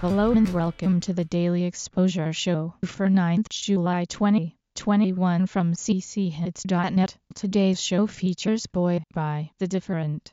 Hello and welcome to the Daily Exposure Show for 9th July 2021 from cchits.net. Today's show features Boy by The Different.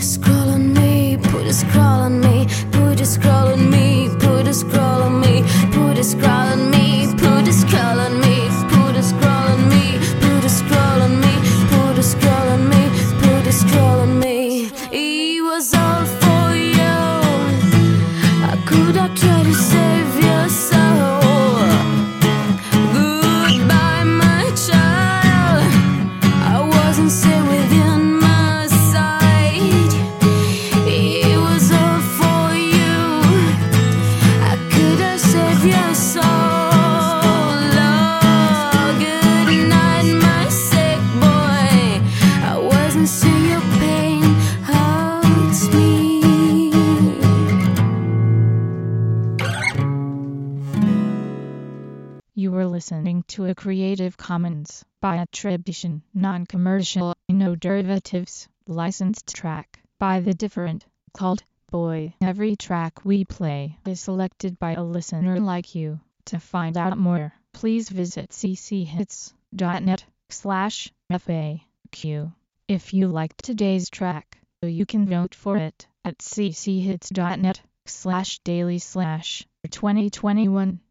a scroll on me, put a scroll on me, put a scroll on me, put a scroll on me, put a scroll on me, put a scroll on me, put a scroll on me, put a scroll on me, put a scroll on me, put a scroll on me. It was all for you. I could to save listening to a Creative Commons by attribution, non-commercial, no derivatives, licensed track by The Different, called Boy. Every track we play is selected by a listener like you. To find out more, please visit cchits.net slash FAQ. If you liked today's track, you can vote for it at cchits.net slash daily slash 2021